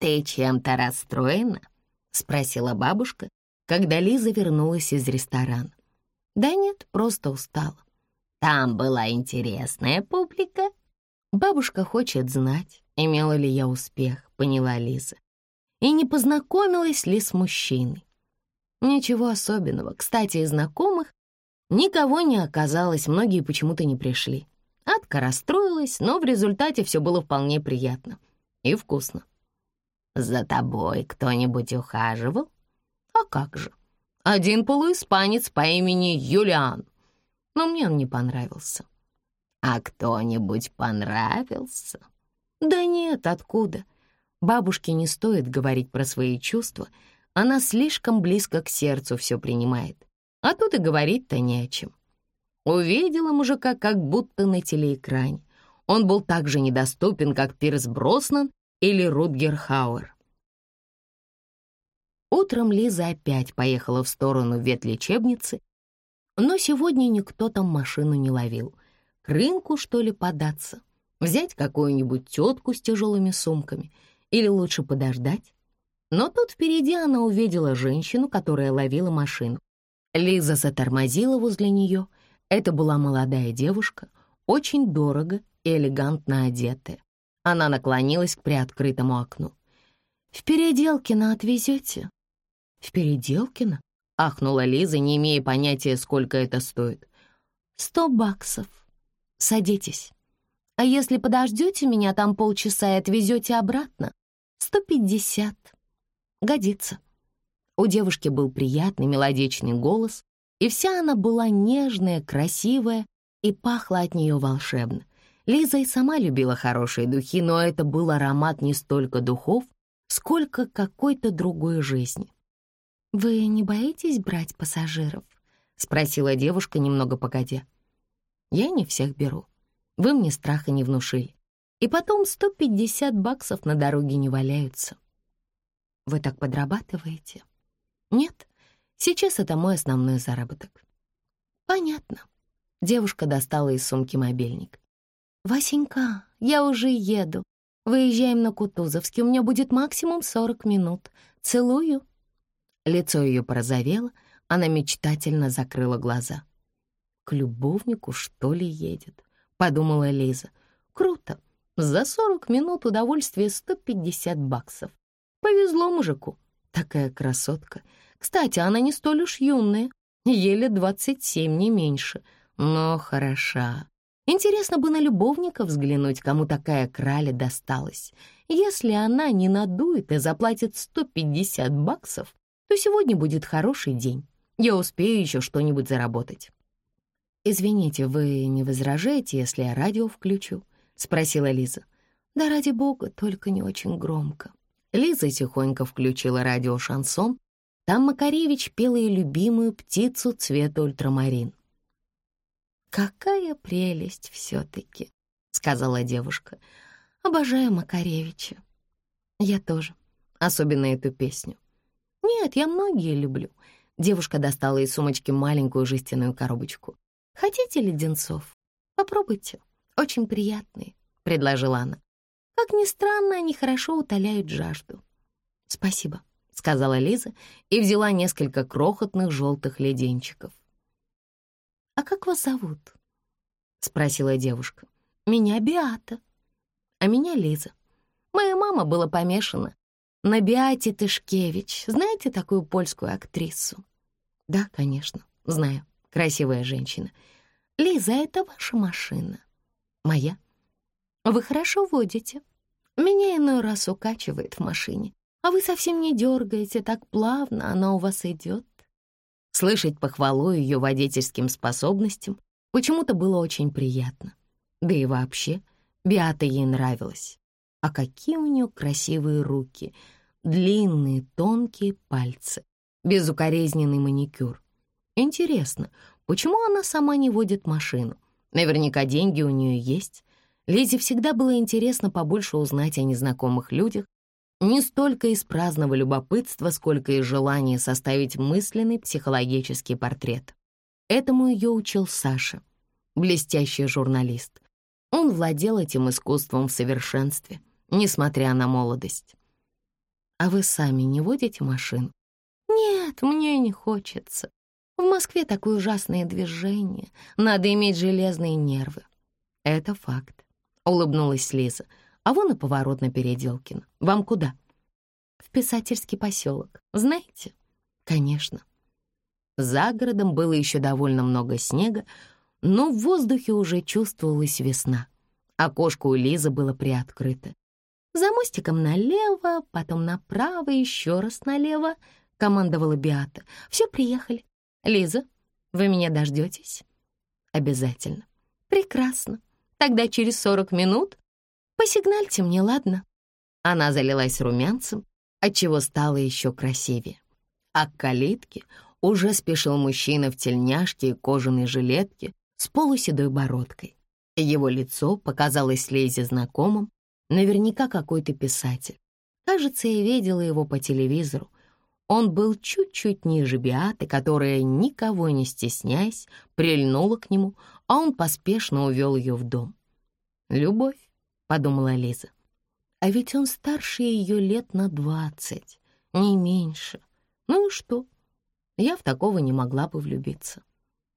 «Ты чем-то расстроена?» — спросила бабушка, когда Лиза вернулась из ресторана. «Да нет, просто устала. Там была интересная публика». Бабушка хочет знать, имела ли я успех, поняла Лиза. И не познакомилась ли с мужчиной. Ничего особенного. Кстати, из знакомых никого не оказалось, многие почему-то не пришли. Адка расстроилась, но в результате все было вполне приятно и вкусно. «За тобой кто-нибудь ухаживал?» «А как же? Один полуиспанец по имени Юлиан. Но мне он не понравился». «А кто-нибудь понравился?» «Да нет, откуда? Бабушке не стоит говорить про свои чувства, она слишком близко к сердцу все принимает, а тут и говорить-то не о чем. Увидела мужика как будто на телеэкране. Он был так же недоступен, как Пирс Броснан или Рутгер Хауэр. Утром Лиза опять поехала в сторону ветлечебницы, но сегодня никто там машину не ловил. К рынку, что ли, податься? Взять какую-нибудь тетку с тяжелыми сумками? Или лучше подождать? Но тут впереди она увидела женщину, которая ловила машину. Лиза затормозила возле нее. Это была молодая девушка, очень дорого и элегантно одетая. Она наклонилась к приоткрытому окну. «В Переделкино отвезете?» «В Переделкино?» — ахнула Лиза, не имея понятия, сколько это стоит. «Сто баксов. Садитесь. А если подождете меня там полчаса и отвезете обратно, сто пятьдесят. Годится». У девушки был приятный мелодичный голос, и вся она была нежная, красивая и пахла от нее волшебно. Лиза и сама любила хорошие духи, но это был аромат не столько духов, сколько какой-то другой жизни. «Вы не боитесь брать пассажиров?» — спросила девушка немного погодя. «Я не всех беру. Вы мне страха не внушили. И потом 150 баксов на дороге не валяются». «Вы так подрабатываете?» «Нет, сейчас это мой основной заработок». «Понятно». Девушка достала из сумки мобильник. «Васенька, я уже еду. Выезжаем на Кутузовский, у меня будет максимум 40 минут. Целую». Лицо ее порозовело, она мечтательно закрыла глаза. «К любовнику, что ли, едет?» — подумала Лиза. «Круто. За 40 минут удовольствие 150 баксов. Повезло мужику. Такая красотка. Кстати, она не столь уж юная, еле двадцать семь, не меньше, но хороша. Интересно бы на любовника взглянуть, кому такая краля досталась. Если она не надует и заплатит 150 баксов, то сегодня будет хороший день. Я успею еще что-нибудь заработать. «Извините, вы не возражаете, если я радио включу?» — спросила Лиза. «Да ради бога, только не очень громко». Лиза тихонько включила радио «Шансон». Там Макаревич пел ее любимую птицу цвета ультрамарин. «Какая прелесть все-таки», — сказала девушка. «Обожаю Макаревича». «Я тоже, особенно эту песню». «Нет, я многие люблю». Девушка достала из сумочки маленькую жестяную коробочку. «Хотите леденцов? Попробуйте. Очень приятные», — предложила она. Как ни странно, они хорошо утоляют жажду. «Спасибо», — сказала Лиза и взяла несколько крохотных желтых леденчиков. «А как вас зовут?» — спросила девушка. «Меня Биата, а меня Лиза. Моя мама была помешана на Биате Тышкевич. Знаете такую польскую актрису?» «Да, конечно, знаю. Красивая женщина. Лиза, это ваша машина?» «Моя?» «Вы хорошо водите?» Меня иной раз укачивает в машине, а вы совсем не дергаете, так плавно она у вас идет. Слышать похвалу ее водительским способностям почему-то было очень приятно. Да и вообще, Биата ей нравилась. А какие у нее красивые руки, длинные тонкие пальцы, безукоризненный маникюр. Интересно, почему она сама не водит машину? Наверняка деньги у нее есть, Лизе всегда было интересно побольше узнать о незнакомых людях, не столько из праздного любопытства, сколько из желания составить мысленный психологический портрет. Этому ее учил Саша, блестящий журналист. Он владел этим искусством в совершенстве, несмотря на молодость. А вы сами не водите машину? Нет, мне не хочется. В Москве такое ужасное движение. Надо иметь железные нервы. Это факт, улыбнулась Лиза. А вон и поворот на Переделкино. Вам куда? В писательский поселок. Знаете? Конечно. За городом было еще довольно много снега, но в воздухе уже чувствовалась весна. Окошко у Лизы было приоткрыто. «За мостиком налево, потом направо, еще раз налево», — командовала Биата. «Все, приехали. Лиза, вы меня дождетесь?» «Обязательно». «Прекрасно. Тогда через сорок минут посигнальте мне, ладно?» Она залилась румянцем, отчего стала еще красивее. А к калитке уже спешил мужчина в тельняшке и кожаной жилетке с полуседой бородкой. Его лицо показалось Лизе знакомым, наверняка какой-то писатель. Кажется, я видела его по телевизору. Он был чуть-чуть ниже Биаты, которая, никого не стесняясь, прильнула к нему, а он поспешно увел ее в дом. «Любовь», — подумала Лиза. «А ведь он старше ее лет на двадцать, не меньше. Ну и что? Я в такого не могла бы влюбиться.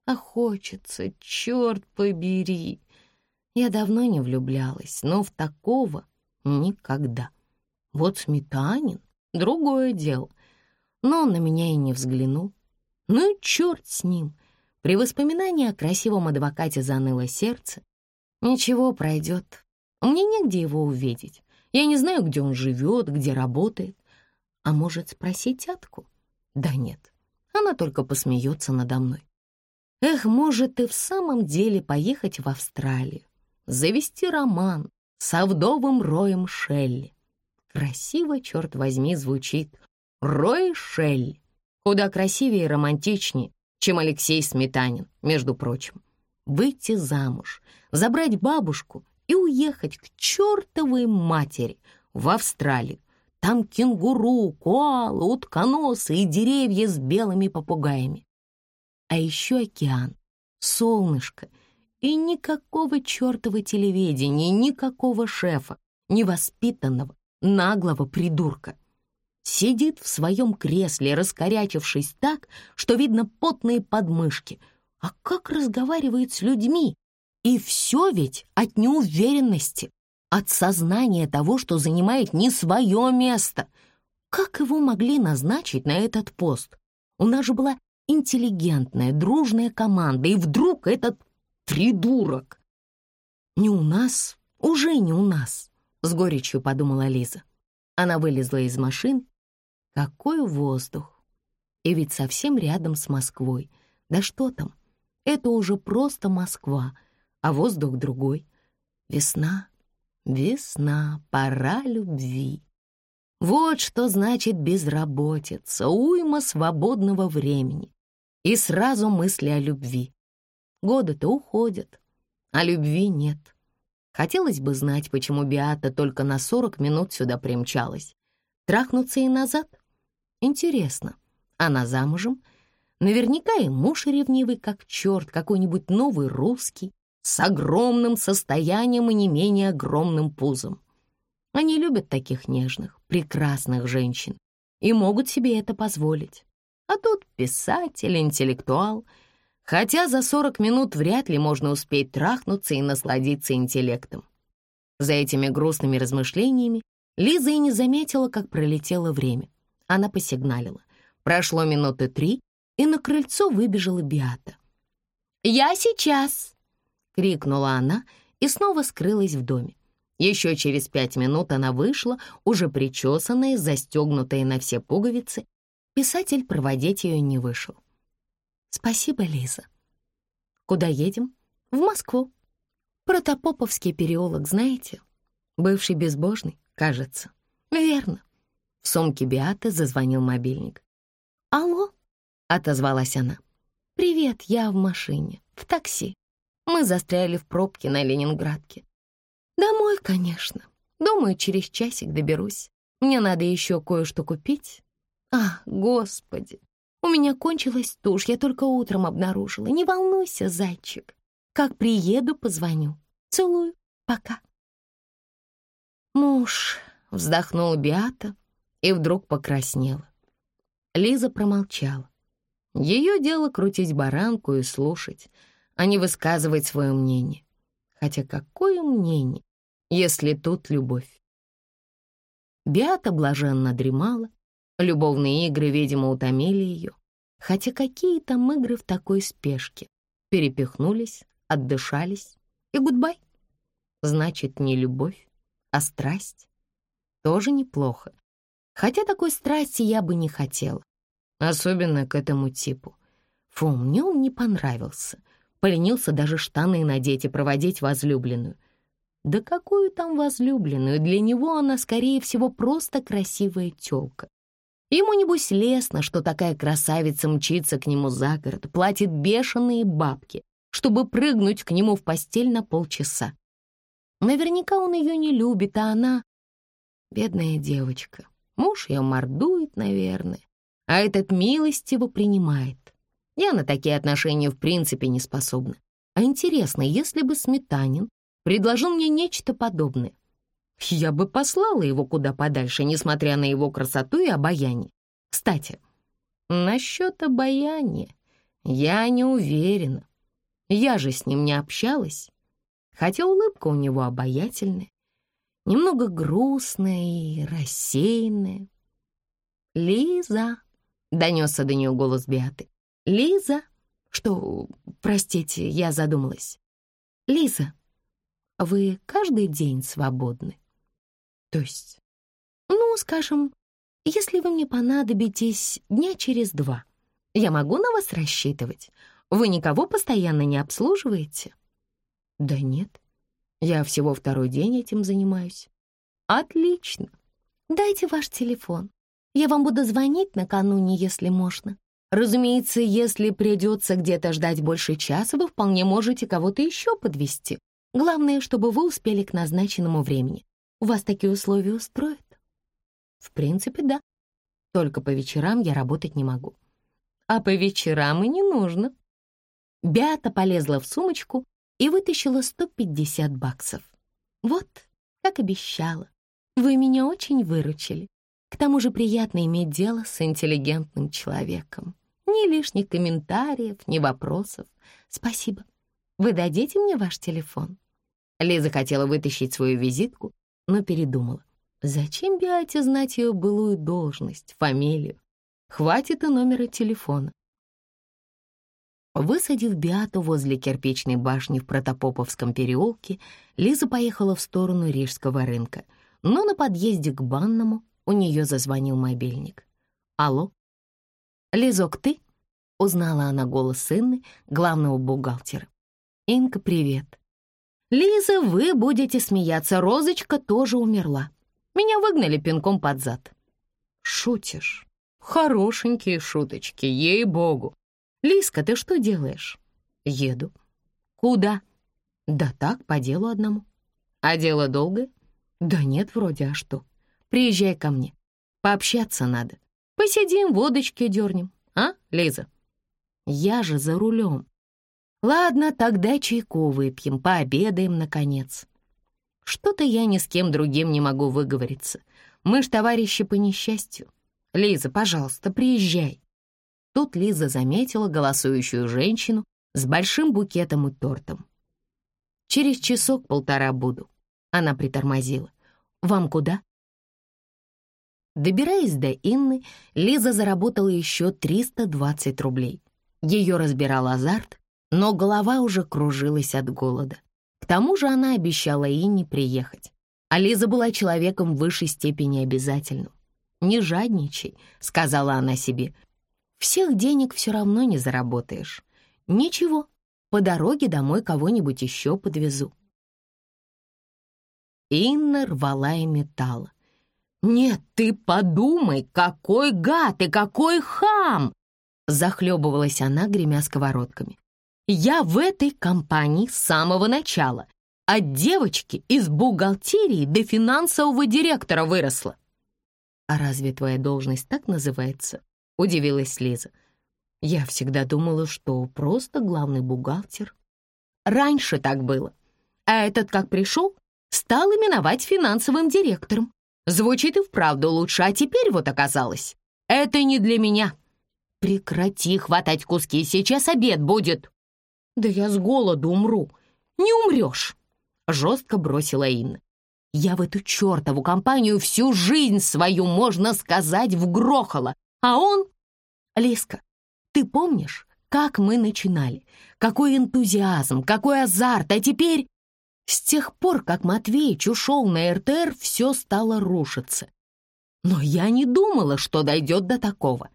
А хочется, черт побери. Я давно не влюблялась, но в такого никогда. Вот Сметанин — другое дело. Но он на меня и не взглянул. Ну и черт с ним. При воспоминании о красивом адвокате заныло сердце. Ничего, пройдет. Мне негде его увидеть. Я не знаю, где он живет, где работает. А может, спросить тятку? Да нет, она только посмеется надо мной. Эх, может и в самом деле поехать в Австралию, завести роман с вдовым Роем Шелли. Красиво, черт возьми, звучит. Рой Шелли. Куда красивее и романтичнее, чем Алексей Сметанин, между прочим. Выйти замуж, забрать бабушку и уехать к чертовой матери в Австралию. Там кенгуру, коалы, утконосы и деревья с белыми попугаями а еще океан, солнышко и никакого чертова телевидения, никакого шефа, невоспитанного, наглого придурка. Сидит в своем кресле, раскорячившись так, что видно потные подмышки. А как разговаривает с людьми? И все ведь от неуверенности, от сознания того, что занимает не свое место. Как его могли назначить на этот пост? У нас же была интеллигентная, дружная команда, и вдруг этот придурок. Не у нас, уже не у нас, с горечью подумала Лиза. Она вылезла из машин. Какой воздух! И ведь совсем рядом с Москвой. Да что там? Это уже просто Москва, а воздух другой. Весна, весна, пора любви. Вот что значит безработица, уйма свободного времени. И сразу мысли о любви. Годы-то уходят, а любви нет. Хотелось бы знать, почему Биата только на 40 минут сюда примчалась. Трахнуться и назад? Интересно, она замужем? Наверняка и муж ревнивый, как черт, какой-нибудь новый русский, с огромным состоянием и не менее огромным пузом. Они любят таких нежных, прекрасных женщин и могут себе это позволить. А тут писатель, интеллектуал. Хотя за 40 минут вряд ли можно успеть трахнуться и насладиться интеллектом. За этими грустными размышлениями Лиза и не заметила, как пролетело время. Она посигналила. Прошло минуты три, и на крыльцо выбежала Биата. «Я сейчас!» — крикнула она и снова скрылась в доме. Еще через пять минут она вышла, уже причесанная, застегнутая на все пуговицы, Писатель проводить ее не вышел. «Спасибо, Лиза. Куда едем?» «В Москву. Протопоповский переулок, знаете? Бывший безбожный, кажется». «Верно». В сумке Биаты зазвонил мобильник. «Алло?» — отозвалась она. «Привет, я в машине, в такси. Мы застряли в пробке на Ленинградке. Домой, конечно. Думаю, через часик доберусь. Мне надо еще кое-что купить. А, господи, у меня кончилась тушь, я только утром обнаружила. Не волнуйся, зайчик. Как приеду, позвоню. Целую. Пока. Муж, вздохнула Биата и вдруг покраснела. Лиза промолчала. Ее дело крутить баранку и слушать, а не высказывать свое мнение. Хотя какое мнение, если тут любовь? Беата блаженно дремала. Любовные игры, видимо, утомили ее. Хотя какие там игры в такой спешке? Перепихнулись, отдышались и гудбай. Значит, не любовь, а страсть. Тоже неплохо. Хотя такой страсти я бы не хотела. Особенно к этому типу. Фу, мне он не понравился. Поленился даже штаны надеть и проводить возлюбленную. Да какую там возлюбленную? Для него она, скорее всего, просто красивая тёлка. Ему, небось, лестно, что такая красавица мчится к нему за город, платит бешеные бабки, чтобы прыгнуть к нему в постель на полчаса. Наверняка он ее не любит, а она... Бедная девочка. Муж ее мордует, наверное, а этот милостиво принимает. Я на такие отношения в принципе не способна. А интересно, если бы Сметанин предложил мне нечто подобное, я бы послала его куда подальше, несмотря на его красоту и обаяние. Кстати, насчет обаяния я не уверена. Я же с ним не общалась, хотя улыбка у него обаятельная, немного грустная и рассеянная. «Лиза!» — донесся до нее голос Беаты. «Лиза!» «Что, простите, я задумалась. Лиза, вы каждый день свободны?» «То есть?» «Ну, скажем, если вы мне понадобитесь дня через два, я могу на вас рассчитывать? Вы никого постоянно не обслуживаете?» «Да нет, я всего второй день этим занимаюсь». «Отлично. Дайте ваш телефон. Я вам буду звонить накануне, если можно. Разумеется, если придется где-то ждать больше часа, вы вполне можете кого-то еще подвести. Главное, чтобы вы успели к назначенному времени. Вас такие условия устроят?» «В принципе, да. Только по вечерам я работать не могу». «А по вечерам и не нужно». Беата полезла в сумочку и вытащила 150 баксов. «Вот, как обещала, вы меня очень выручили. К тому же приятно иметь дело с интеллигентным человеком. Ни лишних комментариев, ни вопросов. Спасибо. Вы дадите мне ваш телефон?» Лиза хотела вытащить свою визитку, но передумала. Зачем Биате знать ее былую должность, фамилию? Хватит и номера телефона. Высадив Биату возле кирпичной башни в Протопоповском переулке, Лиза поехала в сторону Рижского рынка, но на подъезде к банному у нее зазвонил мобильник. «Алло?» «Лизок, ты?» — узнала она голос Инны, главного бухгалтера. «Инка, привет. Лиза, вы будете смеяться, Розочка тоже умерла. Меня выгнали пинком под зад». «Шутишь?» «Хорошенькие шуточки, ей-богу. «Лиска, ты что делаешь?» «Еду». «Куда?» «Да так, по делу одному». «А дело долгое?» «Да нет, вроде, а что?» «Приезжай ко мне. Пообщаться надо. Посидим, водочки дернем. А, Лиза?» «Я же за рулем». «Ладно, тогда чайку выпьем, пообедаем, наконец». «Что-то я ни с кем другим не могу выговориться. Мы ж товарищи по несчастью. Лиза, пожалуйста, приезжай». Тут Лиза заметила голосующую женщину с большим букетом и тортом. «Через часок-полтора буду». Она притормозила. «Вам куда?» Добираясь до Инны, Лиза заработала еще 320 рублей. Ее разбирал азарт, но голова уже кружилась от голода. К тому же она обещала Инне приехать. А Лиза была человеком в высшей степени обязательным. «Не жадничай», — сказала она себе, всех денег все равно не заработаешь. Ничего, по дороге домой кого-нибудь еще подвезу. Инна рвала и металла. «Нет, ты подумай, какой гад и какой хам!» Захлебывалась она, гремя сковородками. «Я в этой компании с самого начала. От девочки из бухгалтерии до финансового директора выросла». «А разве твоя должность так называется?» — удивилась Лиза. «Я всегда думала, что просто главный бухгалтер». «Раньше так было. А этот, как пришел, стал именовать финансовым директором. Звучит и вправду лучше, а теперь вот оказалось. Это не для меня. Прекрати хватать куски, сейчас обед будет. Да я с голоду умру. Не умрешь, жестко бросила Инна. Я в эту чертову компанию всю жизнь свою, можно сказать, вгрохала. А он... Лиска, ты помнишь, как мы начинали? Какой энтузиазм, какой азарт, а теперь... С тех пор, как Матвеич ушел на РТР, все стало рушиться. Но я не думала, что дойдет до такого.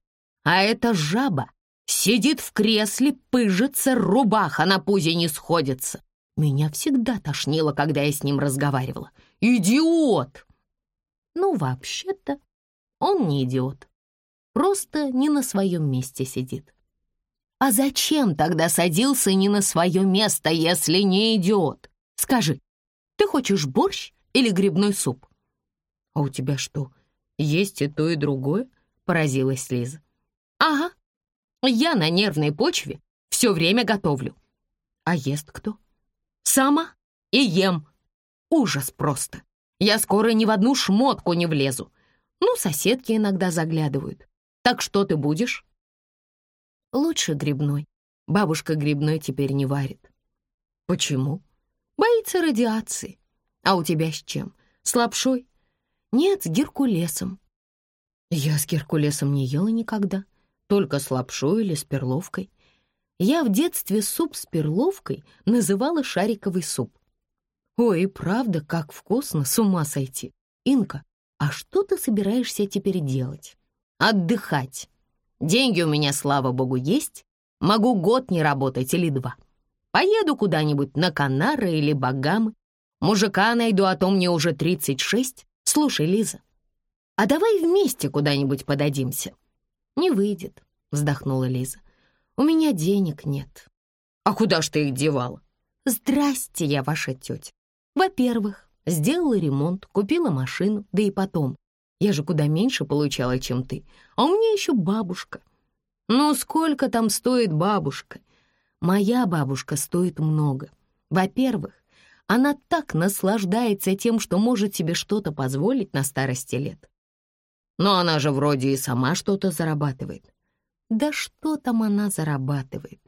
А эта жаба сидит в кресле, пыжится, рубаха на пузе не сходится. Меня всегда тошнило, когда я с ним разговаривала. Идиот! Ну, вообще-то, он не идиот. Просто не на своем месте сидит. А зачем тогда садился не на свое место, если не идиот? Скажи, ты хочешь борщ или грибной суп? А у тебя что, есть и то, и другое? Поразилась Лиза. Ага, я на нервной почве все время готовлю. А ест кто? Сама и ем. Ужас просто. Я скоро ни в одну шмотку не влезу. Ну, соседки иногда заглядывают. Так что ты будешь? Лучше грибной. Бабушка грибной теперь не варит. Почему? Боится радиации. А у тебя с чем? С лапшой? Нет, с геркулесом. Я с геркулесом не ела никогда. Только с лапшой или с перловкой. Я в детстве суп с перловкой называла шариковый суп. Ой, правда, как вкусно, с ума сойти. Инка, а что ты собираешься теперь делать? Отдыхать. Деньги у меня, слава богу, есть. Могу год не работать или два. Поеду куда-нибудь на Канары или Багамы. Мужика найду, а то мне уже 36. Слушай, Лиза, а давай вместе куда-нибудь подадимся. Не выйдет, вздохнула Лиза. У меня денег нет. А куда ж ты их девала? Здрасте, я ваша тетя. Во-первых, сделала ремонт, купила машину, да и потом. Я же куда меньше получала, чем ты. А у меня еще бабушка. Ну, сколько там стоит бабушка? Моя бабушка стоит много. Во-первых, она так наслаждается тем, что может себе что-то позволить на старости лет. Но она же вроде и сама что-то зарабатывает. Да что там она зарабатывает?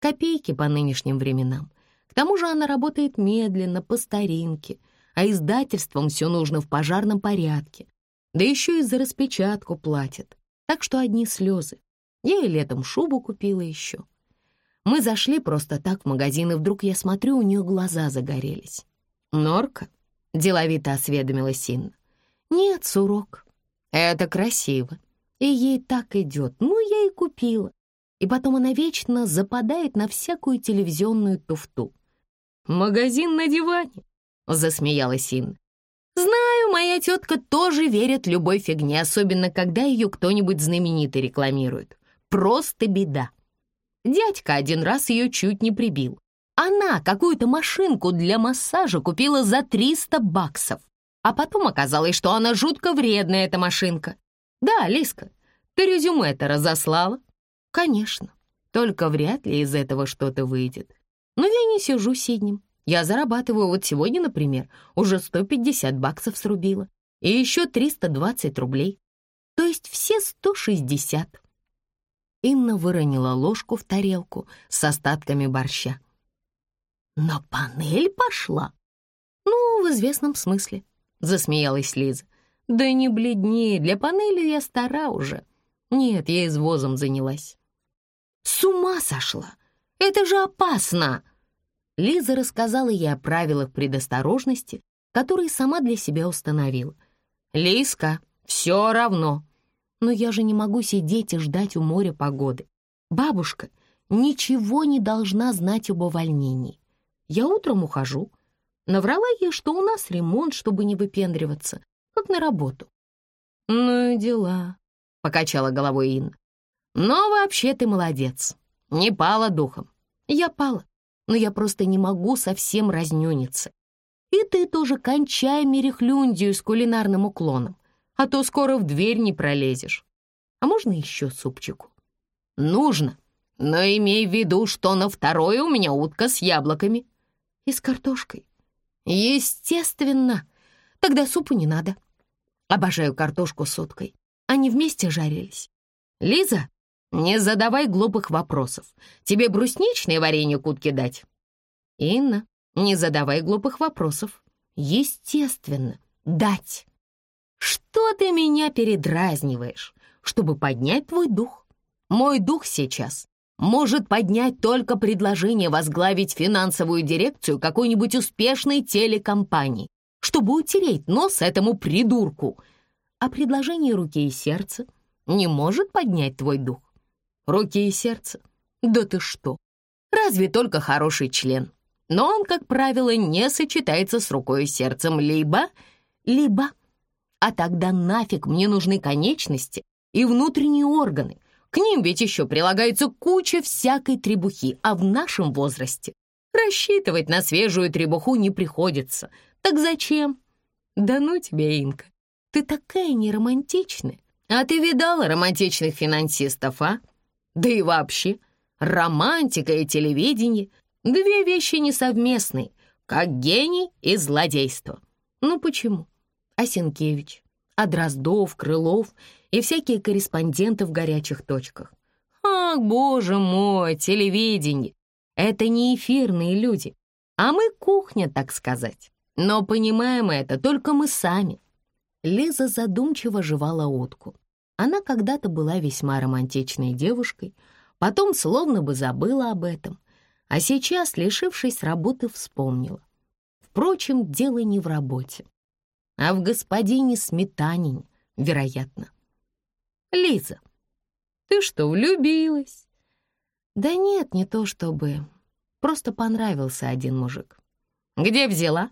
Копейки по нынешним временам. К тому же она работает медленно, по старинке, а издательствам все нужно в пожарном порядке. Да еще и за распечатку платят. Так что одни слезы. Я и летом шубу купила еще. Мы зашли просто так в магазин, и вдруг я смотрю, у нее глаза загорелись. «Норка?» — деловито осведомилась Инна. «Нет, сурок. Это красиво. И ей так идет. Ну, я и купила. И потом она вечно западает на всякую телевизионную туфту. «Магазин на диване», — засмеялась Инна. «Знаю, моя тетка тоже верит любой фигне, особенно когда ее кто-нибудь знаменитый рекламирует. Просто беда. Дядька один раз ее чуть не прибил. Она какую-то машинку для массажа купила за 300 баксов. А потом оказалось, что она жутко вредная, эта машинка. Да, Лиска, ты резюме это разослала? Конечно, только вряд ли из этого что-то выйдет. Но я не сижу сиднем. Я зарабатываю вот сегодня, например, уже 150 баксов срубила. И еще 320 рублей. То есть все 160. Инна выронила ложку в тарелку с остатками борща. «На панель пошла?» «Ну, в известном смысле», — засмеялась Лиза. «Да не бледнее, для панели я стара уже. Нет, я извозом занялась». «С ума сошла! Это же опасно!» Лиза рассказала ей о правилах предосторожности, которые сама для себя установила. «Лизка, все равно, но я же не могу сидеть и ждать у моря погоды. Бабушка ничего не должна знать об увольнении. Я утром ухожу. Наврала ей, что у нас ремонт, чтобы не выпендриваться, как на работу. «Ну и дела», — покачала головой Инна. «Но вообще ты молодец. Не пала духом. Я пала, но я просто не могу совсем разнюниться. И ты тоже кончай мерехлюндию с кулинарным уклоном а то скоро в дверь не пролезешь. А можно еще супчику? Нужно, но имей в виду, что на второе у меня утка с яблоками. И с картошкой. Естественно. Тогда супу не надо. Обожаю картошку с уткой. Они вместе жарились. Лиза, не задавай глупых вопросов. Тебе брусничное варенье к утке дать? Инна, не задавай глупых вопросов. Естественно, дать. Что ты меня передразниваешь, чтобы поднять твой дух? Мой дух сейчас может поднять только предложение возглавить финансовую дирекцию какой-нибудь успешной телекомпании, чтобы утереть нос этому придурку. А предложение руки и сердца не может поднять твой дух. Руки и сердце? Да ты что? Разве только хороший член. Но он, как правило, не сочетается с рукой и сердцем либо... либо... А тогда нафиг мне нужны конечности и внутренние органы, ним ведь еще прилагается куча всякой требухи, а в нашем возрасте рассчитывать на свежую требуху не приходится. Так зачем? Да ну тебя, Инка, ты такая неромантичная. А ты видала романтичных финансистов, а? Да и вообще, романтика и телевидение — две вещи несовместные, как гений и злодейство. Ну почему? А Сенкевич, а Дроздов, Крылов — и всякие корреспонденты в горячих точках. Ах, боже мой, телевидение! Это не эфирные люди, а мы кухня, так сказать. Но понимаем это только мы сами. Лиза задумчиво жевала утку. Она когда-то была весьма романтичной девушкой, потом словно бы забыла об этом, а сейчас, лишившись работы, вспомнила. Впрочем, дело не в работе, а в господине Сметанине, вероятно. Лиза, ты что, влюбилась?» «Да нет, не то чтобы. Просто понравился один мужик». «Где взяла?»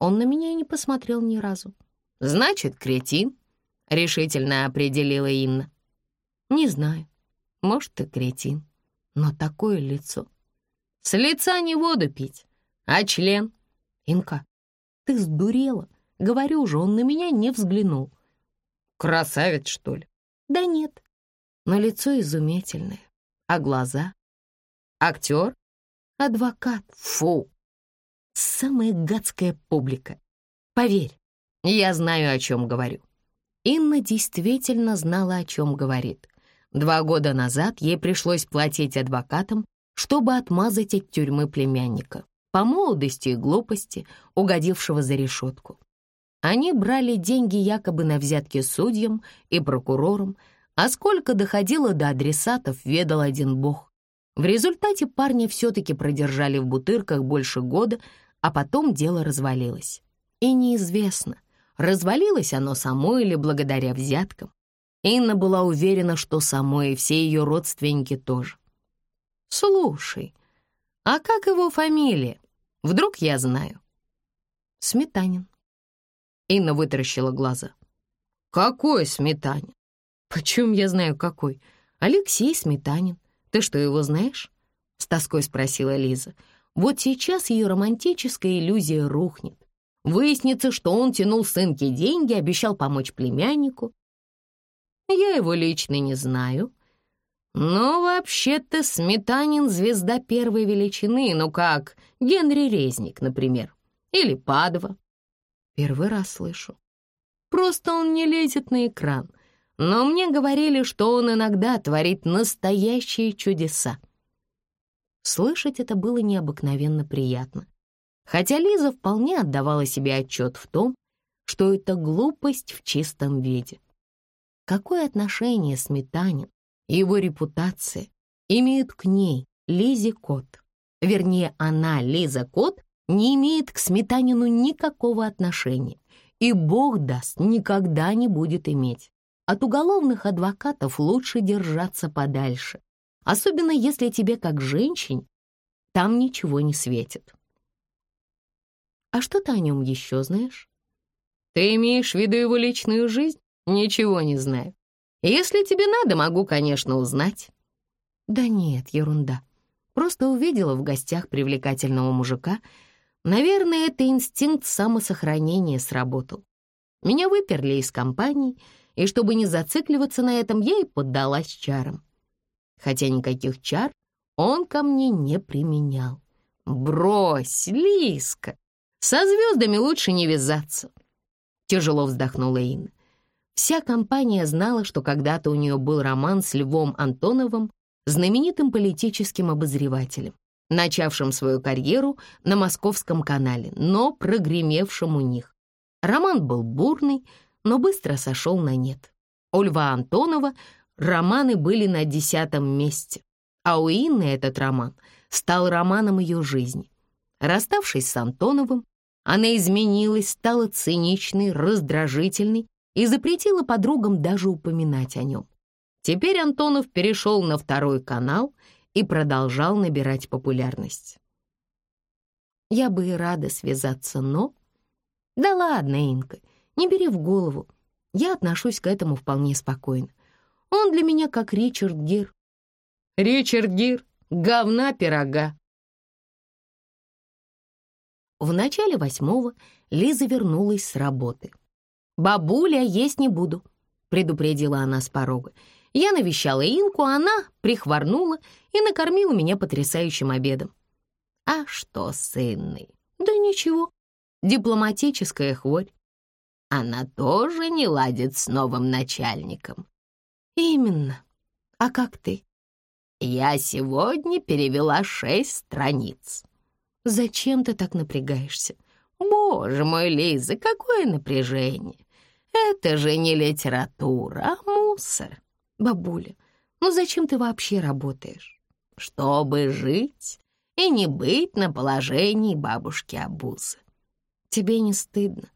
Он на меня и не посмотрел ни разу. «Значит, кретин», — решительно определила Инна. «Не знаю. Может, ты кретин, но такое лицо. С лица не воду пить, а член. Инка, ты сдурела. Говорю же, он на меня не взглянул. Красавец, что ли? Да нет, но лицо изумительное. А глаза? Актер? Адвокат? Фу! Самая гадская публика. Поверь, я знаю, о чем говорю. Инна действительно знала, о чем говорит. Два года назад ей пришлось платить адвокатам, чтобы отмазать от тюрьмы племянника по молодости и глупости, угодившего за решетку. Они брали деньги якобы на взятки судьям и прокурорам, а сколько доходило до адресатов, ведал один бог. В результате парня все-таки продержали в бутырках больше года, а потом дело развалилось. И неизвестно, развалилось оно само или благодаря взяткам. Инна была уверена, что само и все ее родственники тоже. «Слушай, а как его фамилия? Вдруг я знаю?» «Сметанин», Инна вытаращила глаза. «Какой Сметанин?» «Почем я знаю, какой? Алексей Сметанин. Ты что, его знаешь?» С тоской спросила Лиза. «Вот сейчас ее романтическая иллюзия рухнет. Выяснится, что он тянул сынке деньги, обещал помочь племяннику. Я его лично не знаю. Но вообще-то Сметанин — звезда первой величины, ну как Генри Резник, например, или Падова. Первый раз слышу. Просто он не лезет на экран. Но мне говорили, что он иногда творит настоящие чудеса. Слышать это было необыкновенно приятно. Хотя Лиза вполне отдавала себе отчет в том, что это глупость в чистом виде. Какое отношение Сметанин и его репутация имеют к ней, Лизе Кот? Вернее, она, Лиза Кот, не имеет к Сметанину никакого отношения, и Бог даст, никогда не будет иметь. От уголовных адвокатов лучше держаться подальше, особенно если тебе, как женщине, там ничего не светит. А что ты о нем еще знаешь? Ты имеешь в виду его личную жизнь? Ничего не знаю. Если тебе надо, могу, конечно, узнать. Да нет, ерунда. Просто увидела в гостях привлекательного мужика — Наверное, это инстинкт самосохранения сработал. Меня выперли из компании, и чтобы не зацикливаться на этом, я и поддалась чарам. Хотя никаких чар он ко мне не применял. «Брось, Лиска, со звездами лучше не вязаться!» Тяжело вздохнула Инна. Вся компания знала, что когда-то у нее был роман с Львом Антоновым, знаменитым политическим обозревателем, начавшим свою карьеру на Московском канале, но прогремевшим у них. Роман был бурный, но быстро сошел на нет. У Льва Антонова романы были на десятом месте, а у Инны этот роман стал романом ее жизни. Расставшись с Антоновым, она изменилась, стала циничной, раздражительной и запретила подругам даже упоминать о нем. Теперь Антонов перешел на второй канал и продолжал набирать популярность. Я бы и рада связаться, но... Да ладно, Инка, не бери в голову. Я отношусь к этому вполне спокойно. Он для меня как Ричард Гир. Ричард Гир, говна пирога. В начале восьмого Лиза вернулась с работы. «Бабуля, есть не буду», — предупредила она с порога. Я навещала Инку, она прихворнула и накормила меня потрясающим обедом. А что с Инной? Да ничего, дипломатическая хворь. Она тоже не ладит с новым начальником. Именно. А как ты? Я сегодня перевела шесть страниц. Зачем ты так напрягаешься? Боже мой, Лиза, какое напряжение! Это же не литература, а мусор. Бабуля, ну зачем ты вообще работаешь? Чтобы жить и не быть на положении бабушки Абузы. Тебе не стыдно?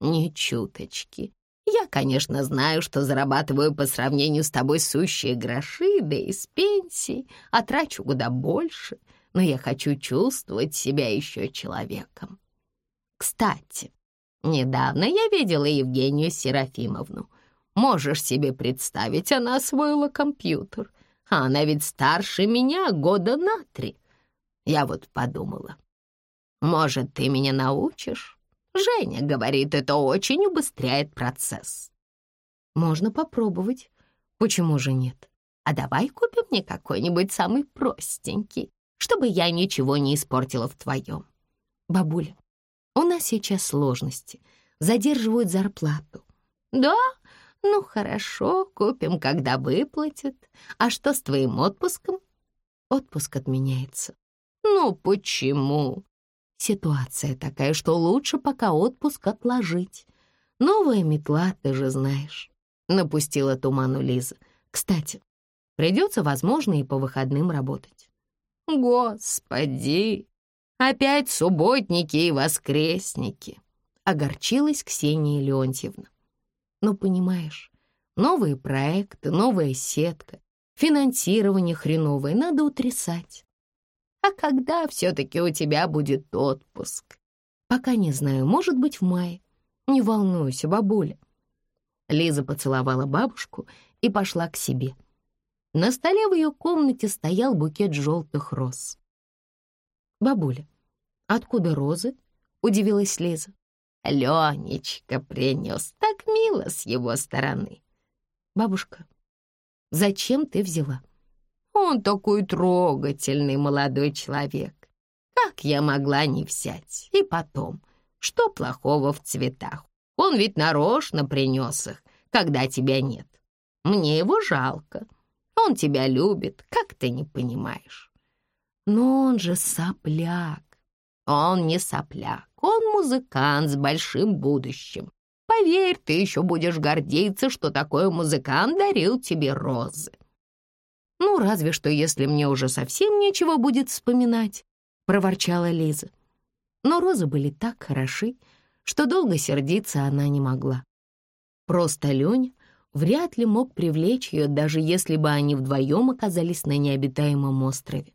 Ни чуточки. Я, конечно, знаю, что зарабатываю по сравнению с тобой сущие гроши, да и с пенсии, а трачу куда больше, но я хочу чувствовать себя еще человеком. Кстати, недавно я видела Евгению Серафимовну. Можешь себе представить, она освоила компьютер, а она ведь старше меня года на три. Я вот подумала, может, ты меня научишь? Женя говорит, это очень убыстряет процесс. Можно попробовать. Почему же нет? А давай купим мне какой-нибудь самый простенький, чтобы я ничего не испортила в твоем. Бабуля, у нас сейчас сложности. Задерживают зарплату. Да? Ну, хорошо, купим, когда выплатят. А что с твоим отпуском? Отпуск отменяется. Ну, почему? Ситуация такая, что лучше пока отпуск отложить. Новая метла, ты же знаешь. Напустила туману Лиза. Кстати, придется, возможно, и по выходным работать. Господи, опять субботники и воскресники. Огорчилась Ксения Леонтьевна. Ну, понимаешь, новые проекты, новая сетка, финансирование хреновое надо утрясать. А когда все-таки у тебя будет отпуск? Пока не знаю, может быть, в мае. Не волнуйся, бабуля. Лиза поцеловала бабушку и пошла к себе. На столе в ее комнате стоял букет желтых роз. «Бабуля, откуда розы?» — удивилась Лиза. «Ленечка принес, так мило с его стороны». «Бабушка, зачем ты взяла?» Он такой трогательный молодой человек. Как я могла не взять? И потом, что плохого в цветах? Он ведь нарочно принес их, когда тебя нет. Мне его жалко. Он тебя любит, как ты не понимаешь? Но он же сопляк. Он не сопляк, он музыкант с большим будущим. Поверь, ты еще будешь гордиться, что такой музыкант дарил тебе розы. «Ну, разве что, если мне уже совсем нечего будет вспоминать», — проворчала Лиза. Но розы были так хороши, что долго сердиться она не могла. Просто Леня вряд ли мог привлечь ее, даже если бы они вдвоем оказались на необитаемом острове.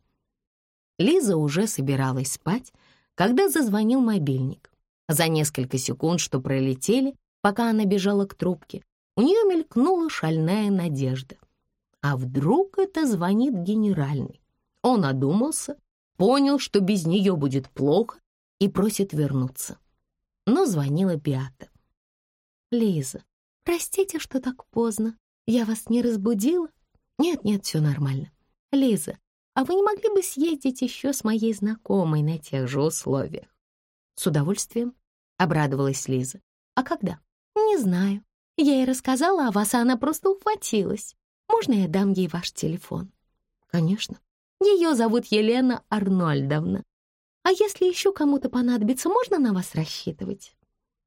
Лиза уже собиралась спать, когда зазвонил мобильник. За несколько секунд, что пролетели, пока она бежала к трубке, у нее мелькнула шальная надежда. А вдруг это звонит генеральный? Он одумался, понял, что без нее будет плохо и просит вернуться. Но звонила Биата. «Лиза, простите, что так поздно. Я вас не разбудила?» «Нет-нет, все нормально. Лиза, а вы не могли бы съездить еще с моей знакомой на тех же условиях?» «С удовольствием», — обрадовалась Лиза. «А когда?» «Не знаю. Я ей рассказала о вас, а она просто ухватилась. Можно я дам ей ваш телефон?» «Конечно. Ее зовут Елена Арнольдовна. А если еще кому-то понадобится, можно на вас рассчитывать?»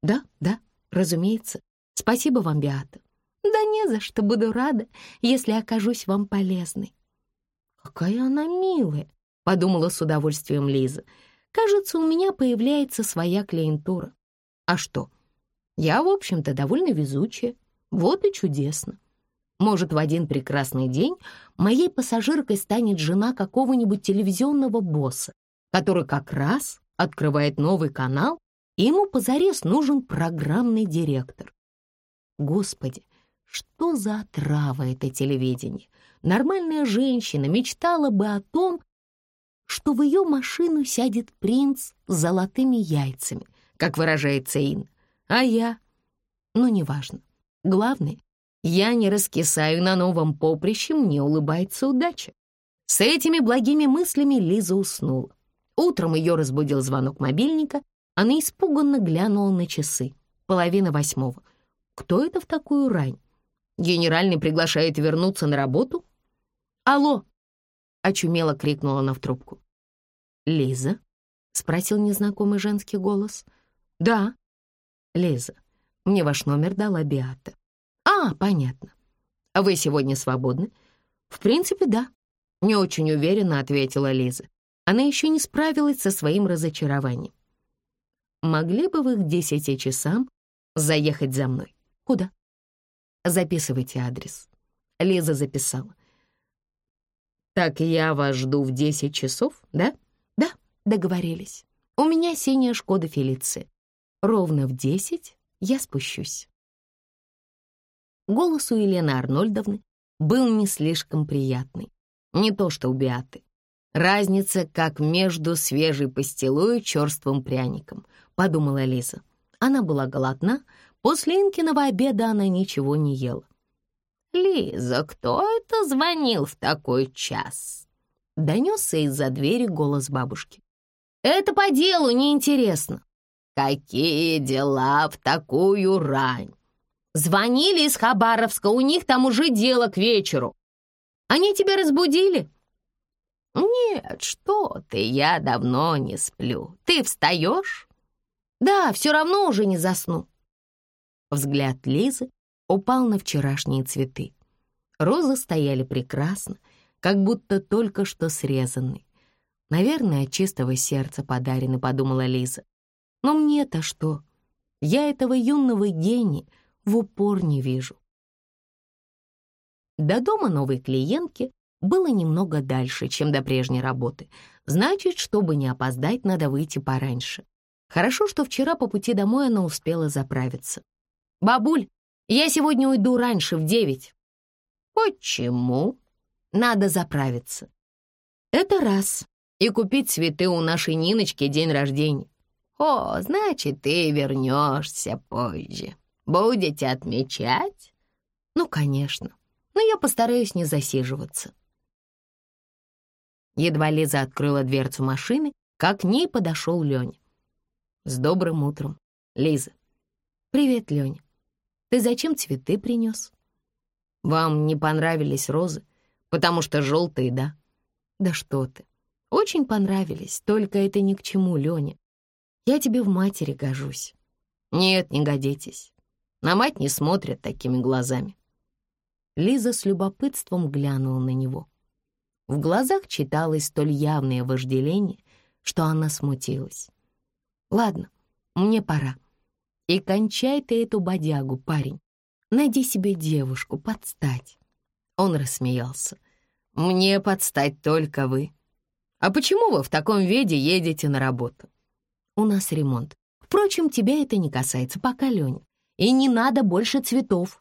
«Да, да, разумеется. Спасибо вам, Биата». «Да не за что, буду рада, если окажусь вам полезной». «Какая она милая», — подумала с удовольствием Лиза. «Кажется, у меня появляется своя клиентура. А что? Я, в общем-то, довольно везучая. Вот и чудесно. Может, в один прекрасный день моей пассажиркой станет жена какого-нибудь телевизионного босса, который как раз открывает новый канал, и ему позарез нужен программный директор. Господи, что за отрава это телевидение? Нормальная женщина мечтала бы о том, что в ее машину сядет принц с золотыми яйцами, как выражается Ин. А я? Ну, неважно. Главное, я не раскисаю на новом поприще, мне улыбается удача. С этими благими мыслями Лиза уснула. Утром ее разбудил звонок мобильника, она испуганно глянула на часы. Половина восьмого. Кто это в такую рань? Генеральный приглашает вернуться на работу? «Алло!» — очумело крикнула она в трубку. «Лиза?» — спросил незнакомый женский голос. «Да». «Лиза, мне ваш номер дала Биата». «А, понятно. Вы сегодня свободны?» «В принципе, да», — не очень уверенно ответила Лиза. Она еще не справилась со своим разочарованием. «Могли бы вы к десяти часам заехать за мной?» «Куда?» Записывайте адрес. Лиза записала. Так я вас жду в 10 часов, да? Да, договорились. У меня синяя Шкода Фелиция. Ровно в 10 я спущусь. Голос у Елены Арнольдовны был не слишком приятный. Не то что у Биаты. Разница как между свежей пастилой и черствым пряником, подумала Лиза. Она была голодна, После Инкиного обеда она ничего не ела. «Лиза, кто это звонил в такой час?» Донесся из-за двери голос бабушки. «Это по делу, неинтересно». «Какие дела в такую рань?» «Звонили из Хабаровска, у них там уже дело к вечеру». «Они тебя разбудили?» «Нет, что ты, я давно не сплю. Ты встаешь?» «Да, все равно уже не засну». Взгляд Лизы упал на вчерашние цветы. Розы стояли прекрасно, как будто только что срезанные. Наверное, от чистого сердца подарены, подумала Лиза. Но мне-то что? Я этого юного гения в упор не вижу. До дома новой клиентки было немного дальше, чем до прежней работы. Значит, чтобы не опоздать, надо выйти пораньше. Хорошо, что вчера по пути домой она успела заправиться. «Бабуль, я сегодня уйду раньше, в девять». «Почему?» «Надо заправиться». «Это раз. И купить цветы у нашей Ниночки день рождения». «О, значит, ты вернешься позже. Будете отмечать?» «Ну, конечно. Но я постараюсь не засиживаться». Едва Лиза открыла дверцу машины, как к ней подошел Леня. «С добрым утром, Лиза». «Привет, Леня. Ты зачем цветы принес? Вам не понравились розы, потому что желтые, да? Да что ты. Очень понравились, только это ни к чему, Леня. Я тебе в матери гожусь. Нет, не годитесь. На мать не смотрят такими глазами. Лиза с любопытством глянула на него. В глазах читалось столь явное вожделение, что она смутилась. «Ладно, мне пора», и кончай ты эту бодягу, парень. Найди себе девушку, подстать. Он рассмеялся. Мне подстать только вы. А почему вы в таком виде едете на работу? У нас ремонт. Впрочем, тебя это не касается, пока, Леня. И не надо больше цветов.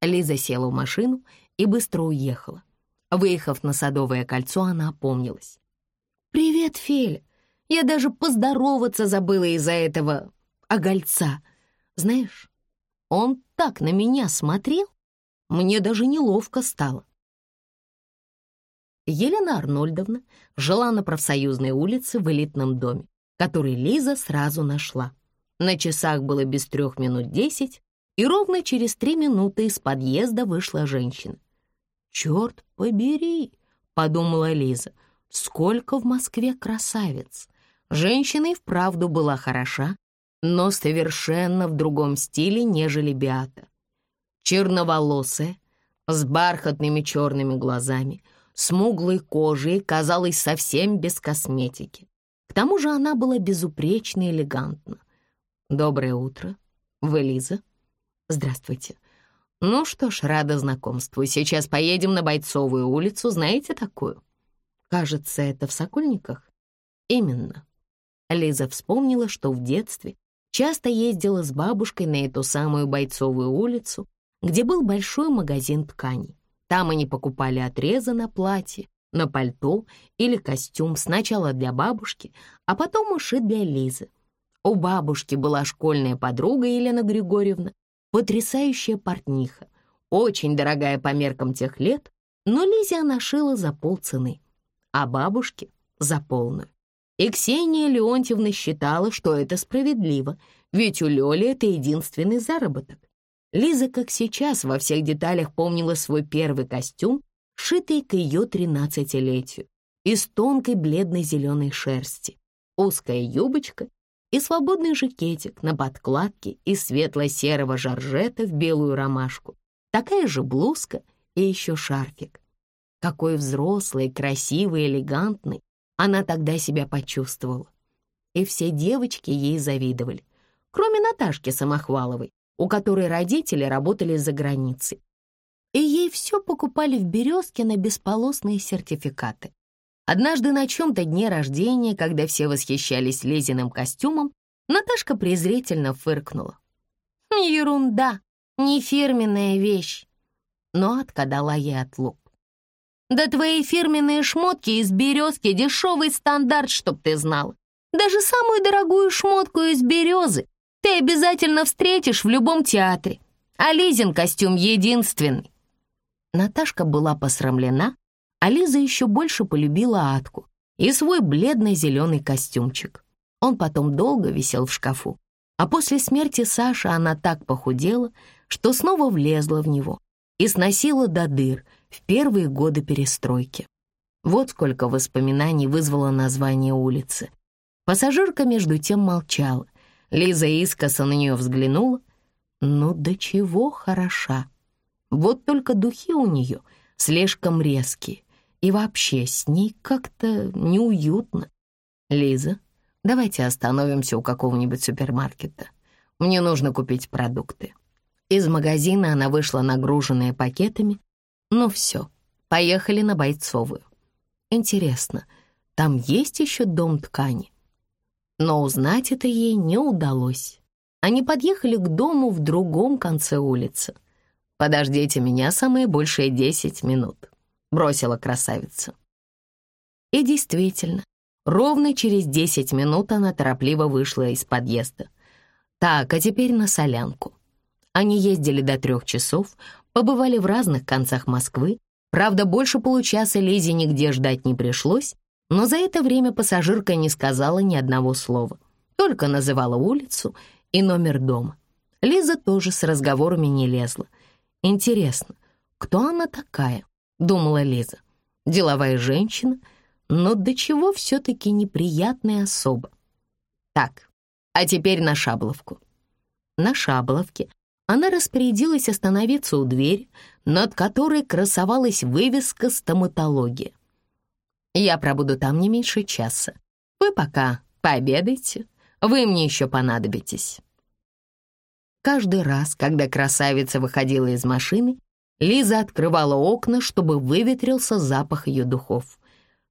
Лиза села в машину и быстро уехала. Выехав на Садовое кольцо, она опомнилась. «Привет, Феля. Я даже поздороваться забыла из-за этого огольца. Знаешь, он так на меня смотрел, мне даже неловко стало. Елена Арнольдовна жила на профсоюзной улице в элитном доме, который Лиза сразу нашла. На часах было без трех минут десять, и ровно через три минуты из подъезда вышла женщина. «Черт побери!» — подумала Лиза. «Сколько в Москве красавиц!» Женщина и вправду была хороша, но совершенно в другом стиле, нежели Биата. Черноволосая, с бархатными черными глазами, смуглой кожей, казалась совсем без косметики. К тому же она была безупречно элегантна. «Доброе утро. Вы Лиза?» «Здравствуйте. Ну что ж, рада знакомству. Сейчас поедем на Бойцовую улицу. Знаете такую?» «Кажется, это в Сокольниках?» «Именно». Лиза вспомнила, что в детстве часто ездила с бабушкой на эту самую Бойцовую улицу, где был большой магазин тканей. Там они покупали отрезы на платье, на пальто или костюм сначала для бабушки, а потом уши для Лизы. У бабушки была школьная подруга Елена Григорьевна, потрясающая портниха, очень дорогая по меркам тех лет, но Лизе она шила за полцены, а бабушке — за полную. И Ксения Леонтьевна считала, что это справедливо, ведь у Лёли это единственный заработок. Лиза, как сейчас, во всех деталях помнила свой первый костюм, шитый к ее тринадцатилетию, из тонкой бледно-зеленой шерсти, узкая юбочка и свободный жакетик на подкладке из светло-серого жаржета в белую ромашку, такая же блузка и еще шарфик. Какой взрослый, красивый, элегантный она тогда себя почувствовала. И все девочки ей завидовали, кроме Наташки Самохваловой, у которой родители работали за границей. И ей все покупали в «Березке» на бесполосные сертификаты. Однажды на чем-то дне рождения, когда все восхищались Лизиным костюмом, Наташка презрительно фыркнула. «Ерунда, не фирменная вещь!» Но откадала ей отлуп. Да твои фирменные шмотки из березки — дешевый стандарт, чтоб ты знал. Даже самую дорогую шмотку из березы ты обязательно встретишь в любом театре. А Лизин костюм единственный. Наташка была посрамлена, а Лиза еще больше полюбила Атку и свой бледно-зеленый костюмчик. Он потом долго висел в шкафу. А после смерти Саши она так похудела, что снова влезла в него и сносила до дыр — в первые годы перестройки. Вот сколько воспоминаний вызвало название улицы. Пассажирка между тем молчала. Лиза искоса на нее взглянула. Ну до чего хороша. Вот только духи у нее слишком резкие. И вообще с ней как-то неуютно. Лиза, давайте остановимся у какого-нибудь супермаркета. Мне нужно купить продукты. Из магазина она вышла нагруженная пакетами, ну все, поехали на Бойцовую. Интересно, там есть еще дом ткани? Но узнать это ей не удалось. Они подъехали к дому в другом конце улицы. «Подождите меня самые большие десять минут», — бросила красавица. И действительно, ровно через десять минут она торопливо вышла из подъезда. Так, а теперь на солянку. Они ездили до трех часов, побывали в разных концах Москвы. Правда, больше получаса Лизе нигде ждать не пришлось, но за это время пассажирка не сказала ни одного слова, только называла улицу и номер дома. Лиза тоже с разговорами не лезла. «Интересно, кто она такая?» — думала Лиза. «Деловая женщина, но до чего все-таки неприятная особа?» «Так, а теперь на Шабловку». На Шабловке она распорядилась остановиться у двери, над которой красовалась вывеска «Стоматология». «Я пробуду там не меньше часа. Вы пока пообедайте, вы мне еще понадобитесь». Каждый раз, когда красавица выходила из машины, Лиза открывала окна, чтобы выветрился запах ее духов.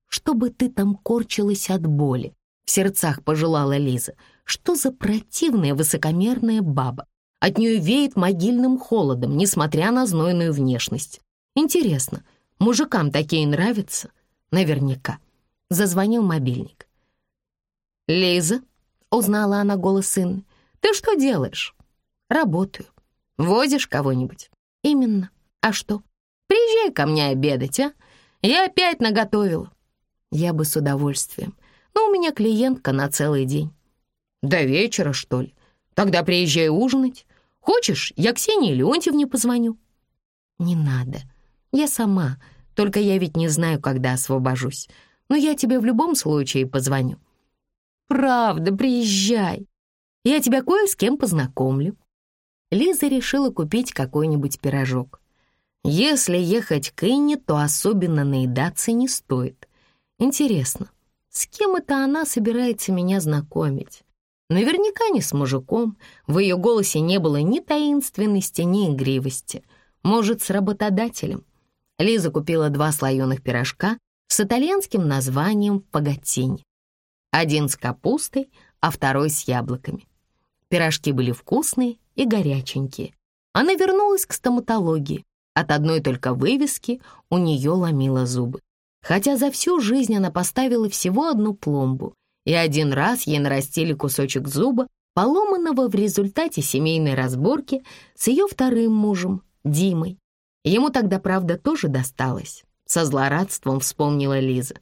«Чтобы ты там корчилась от боли», — в сердцах пожелала Лиза. «Что за противная высокомерная баба? От нее веет могильным холодом, несмотря на знойную внешность. Интересно, мужикам такие нравятся? Наверняка. Зазвонил мобильник. «Лиза», — узнала она голос сына, — «ты что делаешь?» «Работаю. Возишь кого-нибудь?» «Именно. А что?» «Приезжай ко мне обедать, а? Я опять наготовила». «Я бы с удовольствием. Но у меня клиентка на целый день». «До вечера, что ли? Тогда приезжай ужинать. Хочешь, я Ксении Леонтьевне позвоню?» «Не надо. Я сама. Только я ведь не знаю, когда освобожусь. Но я тебе в любом случае позвоню». «Правда, приезжай. Я тебя кое с кем познакомлю». Лиза решила купить какой-нибудь пирожок. Если ехать к Инне, то особенно наедаться не стоит. Интересно, с кем это она собирается меня знакомить? Наверняка не с мужиком. В ее голосе не было ни таинственности, ни игривости. Может, с работодателем. Лиза купила два слоеных пирожка с итальянским названием «Пагатинь». Один с капустой, а второй с яблоками. Пирожки были вкусные и горяченькие. Она вернулась к стоматологии. От одной только вывески у нее ломило зубы. Хотя за всю жизнь она поставила всего одну пломбу — и один раз ей нарастили кусочек зуба, поломанного в результате семейной разборки с ее вторым мужем, Димой. Ему тогда, правда, тоже досталось. Со злорадством вспомнила Лиза.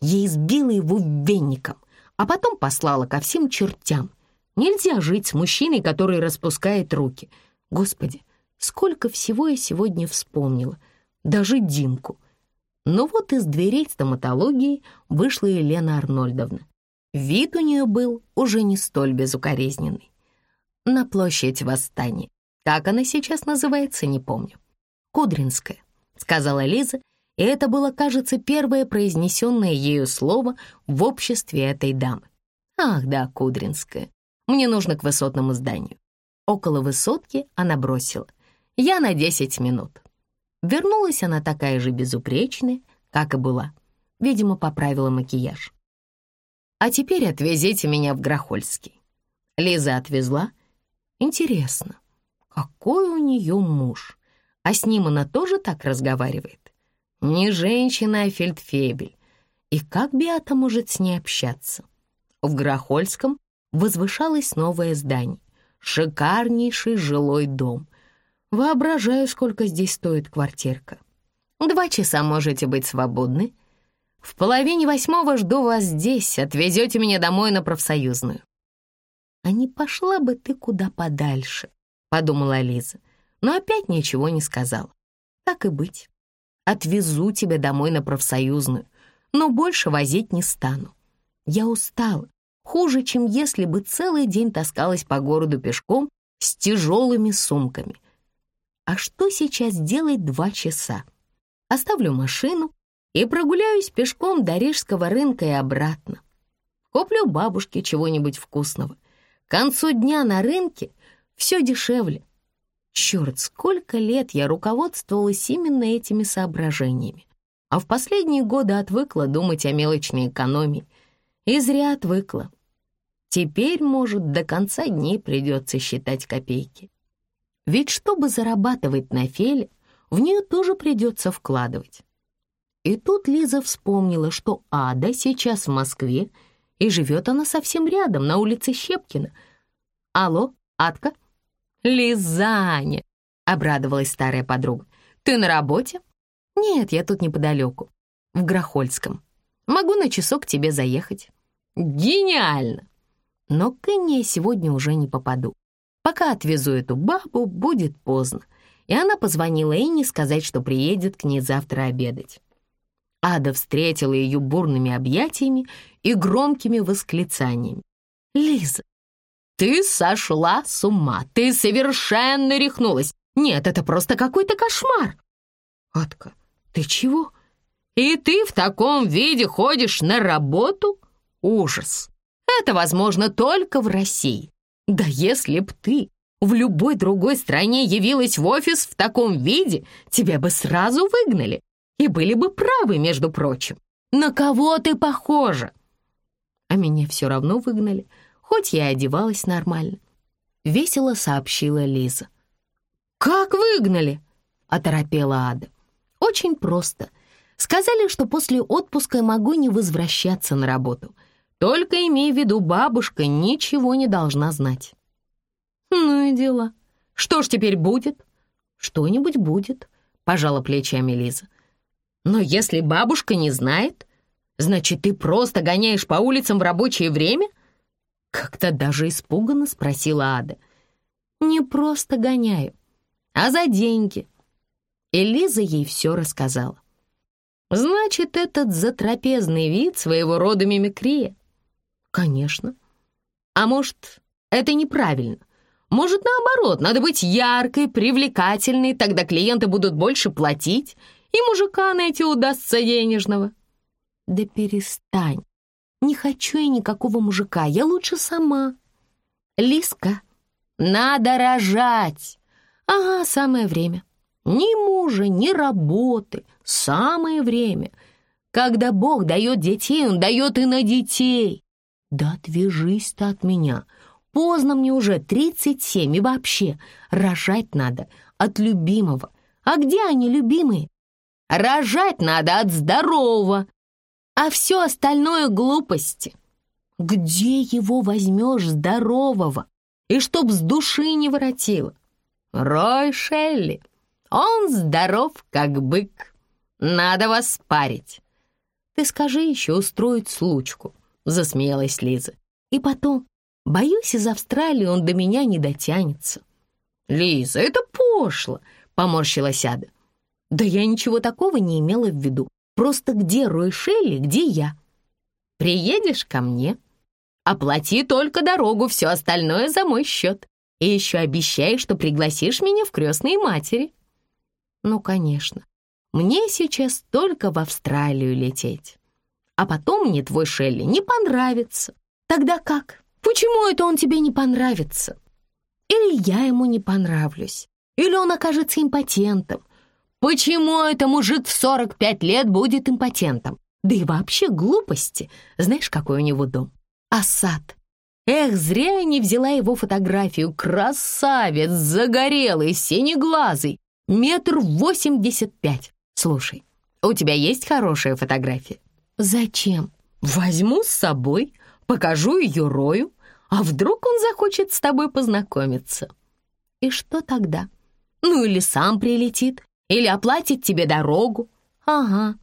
Ей сбила его венником, а потом послала ко всем чертям. Нельзя жить с мужчиной, который распускает руки. Господи, сколько всего я сегодня вспомнила. Даже Димку. Но вот из дверей стоматологии вышла Елена Арнольдовна. Вид у нее был уже не столь безукоризненный. На площадь Восстания. Как она сейчас называется, не помню. «Кудринская», — сказала Лиза, и это было, кажется, первое произнесенное ею слово в обществе этой дамы. «Ах да, Кудринская, мне нужно к высотному зданию». Около высотки она бросила. «Я на десять минут». Вернулась она такая же безупречная, как и была. Видимо, поправила макияж. А теперь отвезите меня в Грохольский». Лиза отвезла. Интересно, какой у нее муж? А с ним она тоже так разговаривает? Не женщина, а фельдфебель. И как Беата может с ней общаться? В Грохольском возвышалось новое здание. Шикарнейший жилой дом. Воображаю, сколько здесь стоит квартирка. Два часа можете быть свободны, в половине восьмого жду вас здесь, отвезете меня домой на профсоюзную». «А не пошла бы ты куда подальше», — подумала Лиза, но опять ничего не сказала. «Так и быть. Отвезу тебя домой на профсоюзную, но больше возить не стану. Я устала, хуже, чем если бы целый день таскалась по городу пешком с тяжелыми сумками. А что сейчас делать два часа? Оставлю машину, и прогуляюсь пешком до Рижского рынка и обратно. Куплю бабушке чего-нибудь вкусного. К концу дня на рынке все дешевле. Черт, сколько лет я руководствовалась именно этими соображениями, а в последние годы отвыкла думать о мелочной экономии. И зря отвыкла. Теперь, может, до конца дней придется считать копейки. Ведь чтобы зарабатывать на феле, в нее тоже придется вкладывать. И тут Лиза вспомнила, что Ада сейчас в Москве, и живет она совсем рядом, на улице Щепкина. «Алло, Адка?» «Лизаня!» — обрадовалась старая подруга. «Ты на работе?» «Нет, я тут неподалеку, в Грохольском. Могу на часок к тебе заехать». «Гениально!» Но к Инне сегодня уже не попаду. Пока отвезу эту бабу, будет поздно. И она позвонила Инне сказать, что приедет к ней завтра обедать. Ада встретила ее бурными объятиями и громкими восклицаниями. «Лиза, ты сошла с ума, ты совершенно рехнулась. Нет, это просто какой-то кошмар!» «Адка, ты чего? И ты в таком виде ходишь на работу? Ужас! Это возможно только в России. Да если б ты в любой другой стране явилась в офис в таком виде, тебя бы сразу выгнали. И были бы правы, между прочим. На кого ты похожа? А меня все равно выгнали, хоть я одевалась нормально. Весело сообщила Лиза. «Как выгнали?» — оторопела Ада. «Очень просто. Сказали, что после отпуска я могу не возвращаться на работу. Только имей в виду, бабушка ничего не должна знать». «Ну и дела. Что ж теперь будет?» «Что-нибудь будет», — пожала плечами Лиза. Но если бабушка не знает, значит, ты просто гоняешь по улицам в рабочее время? Как-то даже испуганно спросила Ада. Не просто гоняю, а за деньги. И Лиза ей все рассказала. Значит, этот затрапезный вид своего рода мимикрия? Конечно. А может, это неправильно? Может, наоборот, надо быть яркой, привлекательной, тогда клиенты будут больше платить, и мужика найти удастся денежного. Да перестань. Не хочу я никакого мужика, я лучше сама. Лиска, надо рожать. Ага, самое время. Ни мужа, ни работы. Самое время. Когда Бог дает детей, Он дает и на детей. Да отвяжись ты от меня. Поздно мне уже, 37, и вообще, рожать надо от любимого. А где они, любимые? Рожать надо от здорового, а все остальное — глупости. Где его возьмешь здорового? И чтоб с души не воротило. Рой Шелли, он здоров, как бык. Надо вас спарить. Ты скажи еще устроить случку, засмеялась Лиза. И потом, боюсь, из Австралии он до меня не дотянется. Лиза, это пошло, поморщилась Ада. Да я ничего такого не имела в виду. Просто где Рой Шелли, где я? Приедешь ко мне? Оплати только дорогу, все остальное за мой счет. И еще обещай, что пригласишь меня в крестные матери. Ну, конечно. Мне сейчас только в Австралию лететь. А потом мне твой Шелли не понравится. Тогда как? Почему это он тебе не понравится? Или я ему не понравлюсь? Или он окажется импотентом? Почему это мужик в 45 лет будет импотентом? Да и вообще глупости. Знаешь, какой у него дом? А сад? Эх, зря я не взяла его фотографию. Красавец, загорелый, синеглазый, метр восемьдесят пять. Слушай, у тебя есть хорошая фотография? Зачем? Возьму с собой, покажу ее Рою, а вдруг он захочет с тобой познакомиться? И что тогда? Ну или сам прилетит, или оплатит тебе дорогу. Ага.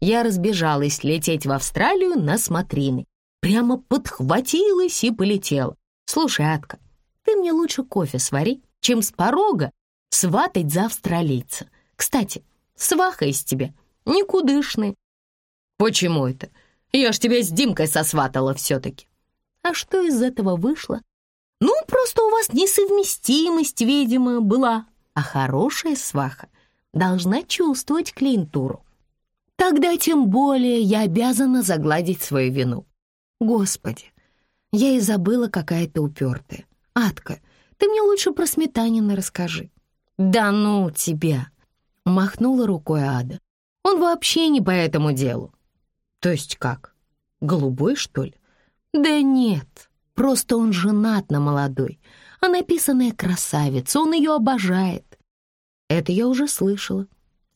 Я разбежалась лететь в Австралию на смотрины. Прямо подхватилась и полетела. Слушай, Атка, ты мне лучше кофе свари, чем с порога сватать за австралийца. Кстати, сваха из тебя никудышный. Почему это? Я ж тебя с Димкой сосватала все-таки. А что из этого вышло? Ну, просто у вас несовместимость, видимо, была. А хорошая сваха должна чувствовать клиентуру. Тогда тем более я обязана загладить свою вину. Господи, я и забыла, какая ты упертая. Атка, ты мне лучше про Сметанина расскажи. Да ну тебя, махнула рукой Ада. Он вообще не по этому делу. То есть как? Голубой, что ли? Да нет, просто он женат на молодой, а написанная красавица, он ее обожает. Это я уже слышала.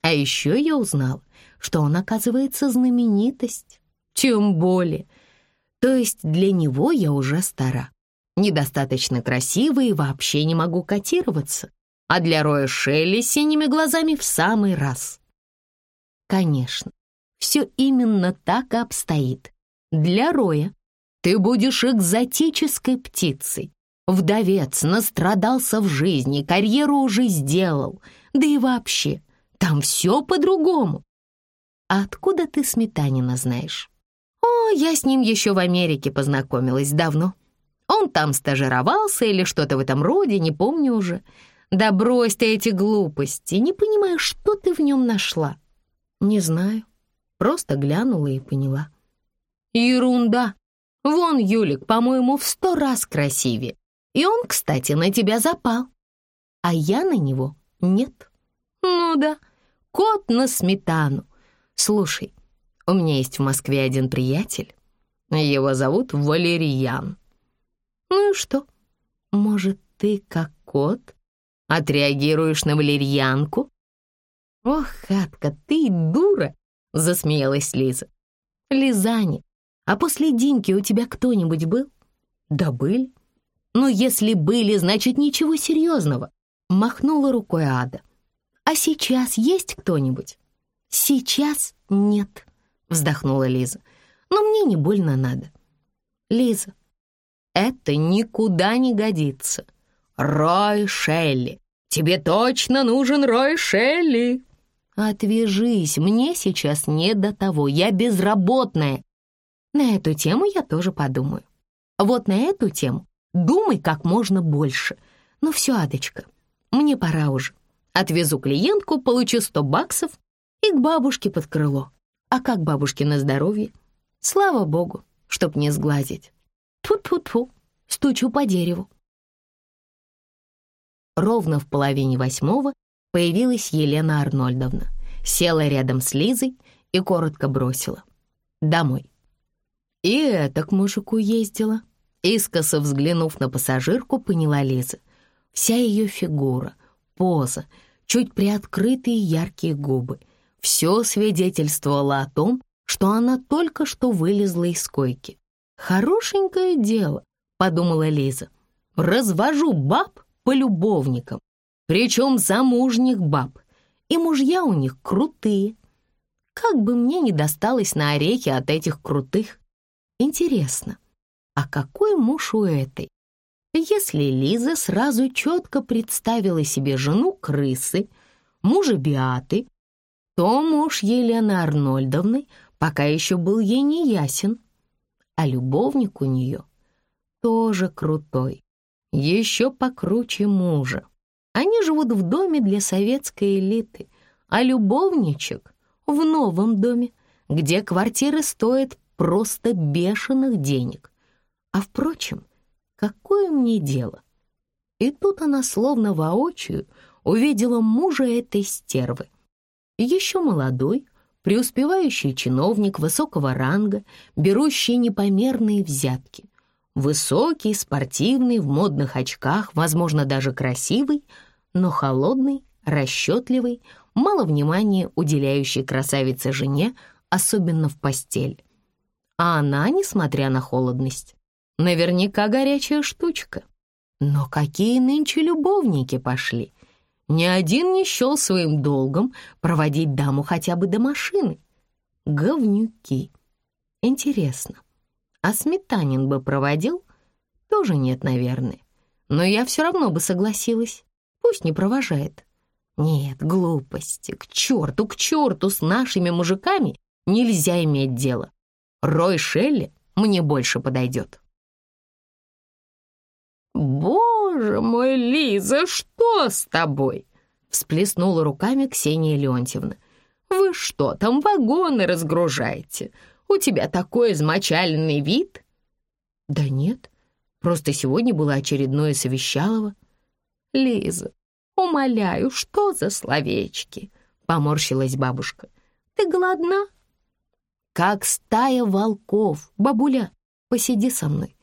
А еще я узнала, что он, оказывается, знаменитость. Тем более. То есть для него я уже стара. Недостаточно красивая и вообще не могу котироваться. А для Роя Шелли синими глазами в самый раз. Конечно, все именно так и обстоит. Для Роя ты будешь экзотической птицей. Вдовец настрадался в жизни, карьеру уже сделал — да и вообще, там все по-другому. А откуда ты Сметанина знаешь? О, я с ним еще в Америке познакомилась давно. Он там стажировался или что-то в этом роде, не помню уже. Да брось ты эти глупости, не понимаю, что ты в нем нашла. Не знаю, просто глянула и поняла. Ерунда. Вон Юлик, по-моему, в сто раз красивее. И он, кстати, на тебя запал. А я на него нет? Ну да, кот на сметану. Слушай, у меня есть в Москве один приятель. Его зовут Валерьян. Ну и что? Может, ты, как кот, отреагируешь на валерьянку? Ох, Хатка, ты дура, засмеялась Лиза. Лизаня, а после Димки у тебя кто-нибудь был? Да были. Ну, если были, значит, ничего серьезного. Махнула рукой Ада. «А сейчас есть кто-нибудь?» «Сейчас нет», — вздохнула Лиза. «Но мне не больно надо». «Лиза, это никуда не годится. Рой Шелли. Тебе точно нужен Рой Шелли. Отвяжись, мне сейчас не до того, я безработная. На эту тему я тоже подумаю. Вот на эту тему думай как можно больше. Ну все, Адочка, мне пора уже. Отвезу клиентку, получу сто баксов и к бабушке под крыло. А как бабушке на здоровье? Слава богу, чтоб не сглазить. Тьфу-тьфу-тьфу, стучу по дереву. Ровно в половине восьмого появилась Елена Арнольдовна, села рядом с Лизой и коротко бросила. «Домой». И это к мужику ездила. Искоса взглянув на пассажирку, поняла Лиза. Вся ее фигура, поза, чуть приоткрытые яркие губы — все свидетельствовало о том, что она только что вылезла из койки. «Хорошенькое дело», — подумала Лиза. «Развожу баб по любовникам, причем замужних баб, и мужья у них крутые. Как бы мне не досталось на орехи от этих крутых. Интересно, а какой муж у этой? Если Лиза сразу четко представила себе жену крысы, мужа Биаты, то муж Елены Арнольдовны пока еще был ей не ясен, а любовник у нее тоже крутой, еще покруче мужа. Они живут в доме для советской элиты, а любовничек в новом доме, где квартиры стоят просто бешеных денег. А впрочем, какое мне дело? И тут она словно воочию увидела мужа этой стервы — еще молодой, преуспевающий чиновник высокого ранга, берущий непомерные взятки. Высокий, спортивный, в модных очках, возможно, даже красивый, но холодный, расчетливый, мало внимания уделяющий красавице жене, особенно в постель. А она, несмотря на холодность, наверняка горячая штучка. Но какие нынче любовники пошли! Ни один не счел своим долгом проводить даму хотя бы до машины. Говнюки. Интересно, а Сметанин бы проводил? Тоже нет, наверное. Но я все равно бы согласилась. Пусть не провожает. Нет, глупости. К черту, к черту, с нашими мужиками нельзя иметь дело. Рой Шелли мне больше подойдет. «Боже мой, Лиза, что с тобой?» Всплеснула руками Ксения Леонтьевна. «Вы что там вагоны разгружаете? У тебя такой измочаленный вид?» «Да нет, просто сегодня было очередное совещалово». «Лиза, умоляю, что за словечки?» Поморщилась бабушка. «Ты голодна?» «Как стая волков, бабуля, посиди со мной.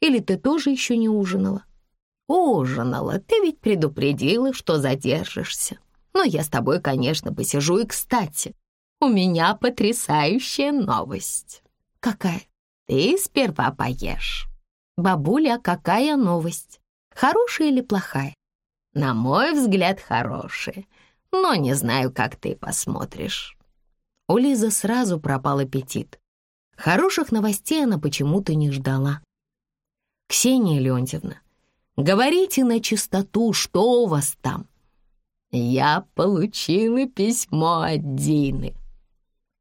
Или ты тоже еще не ужинала?» «Ужинала, ты ведь предупредила, что задержишься. Но я с тобой, конечно, посижу. И, кстати, у меня потрясающая новость». «Какая?» «Ты сперва поешь». «Бабуля, какая новость? Хорошая или плохая?» «На мой взгляд, хорошая, но не знаю, как ты посмотришь». У Лизы сразу пропал аппетит. Хороших новостей она почему-то не ждала. «Ксения Леонтьевна, говорите на чистоту, что у вас там?» «Я получила письмо от Дины».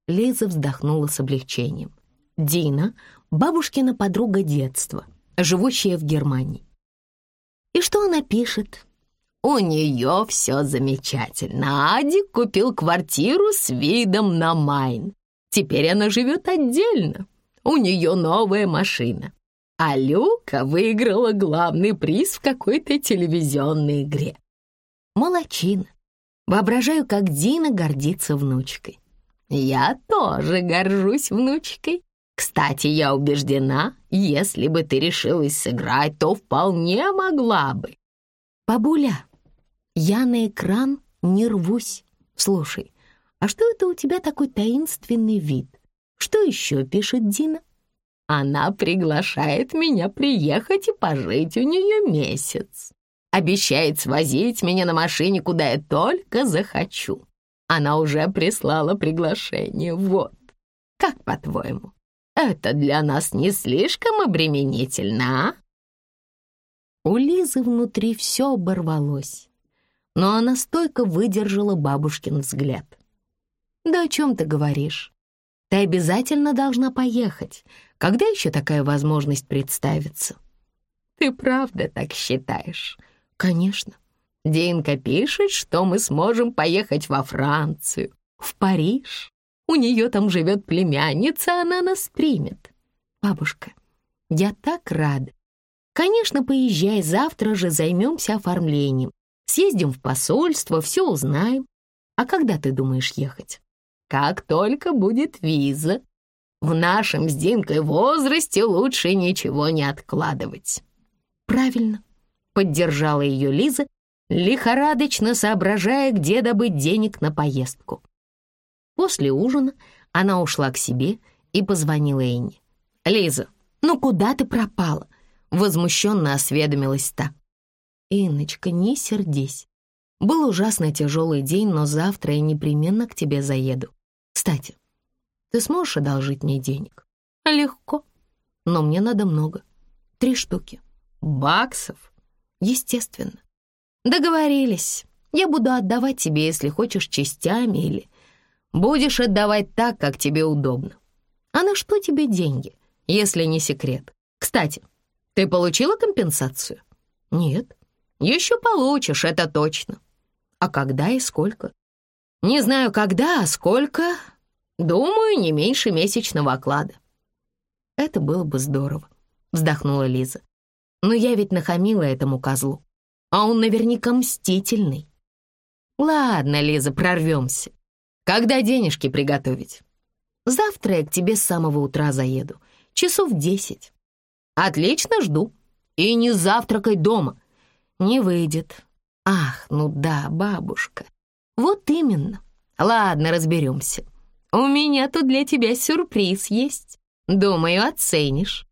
Лиза вздохнула с облегчением. Дина — бабушкина подруга детства, живущая в Германии. «И что она пишет?» «У нее все замечательно. Адик купил квартиру с видом на Майн. Теперь она живет отдельно. У нее новая машина а Люка выиграла главный приз в какой-то телевизионной игре. Молодчина. Воображаю, как Дина гордится внучкой. Я тоже горжусь внучкой. Кстати, я убеждена, если бы ты решилась сыграть, то вполне могла бы. Бабуля, я на экран не рвусь. Слушай, а что это у тебя такой таинственный вид? Что еще пишет Дина? Она приглашает меня приехать и пожить у нее месяц. Обещает свозить меня на машине, куда я только захочу. Она уже прислала приглашение, вот. Как по-твоему, это для нас не слишком обременительно, а? У Лизы внутри все оборвалось, но она стойко выдержала бабушкин взгляд. «Да о чем ты говоришь? Ты обязательно должна поехать. Когда еще такая возможность представится?» «Ты правда так считаешь?» «Конечно. Динка пишет, что мы сможем поехать во Францию, в Париж. У нее там живет племянница, она нас примет. Бабушка, я так рада. Конечно, поезжай, завтра же займемся оформлением. Съездим в посольство, все узнаем. А когда ты думаешь ехать? Как только будет виза. В нашем с Динкой возрасте лучше ничего не откладывать. Правильно, поддержала ее Лиза, лихорадочно соображая, где добыть денег на поездку. После ужина она ушла к себе и позвонила Энни. «Лиза, ну куда ты пропала?» Возмущенно осведомилась та. «Инночка, не сердись. Был ужасно тяжелый день, но завтра я непременно к тебе заеду. Кстати, ты сможешь одолжить мне денег?» «Легко. Но мне надо много. Три штуки. Баксов? Естественно. Договорились. Я буду отдавать тебе, если хочешь, частями или Будешь отдавать так, как тебе удобно. А на что тебе деньги, если не секрет? Кстати, ты получила компенсацию? Нет. Еще получишь, это точно. А когда и сколько? Не знаю, когда, а сколько. Думаю, не меньше месячного оклада. Это было бы здорово, вздохнула Лиза. Но я ведь нахамила этому козлу, а он наверняка мстительный. Ладно, Лиза, прорвемся. Когда денежки приготовить? Завтра я к тебе с самого утра заеду. Часов десять. Отлично, жду. И не завтракай дома. Не выйдет. Ах, ну да, бабушка. Вот именно. Ладно, разберемся. У меня тут для тебя сюрприз есть. Думаю, оценишь.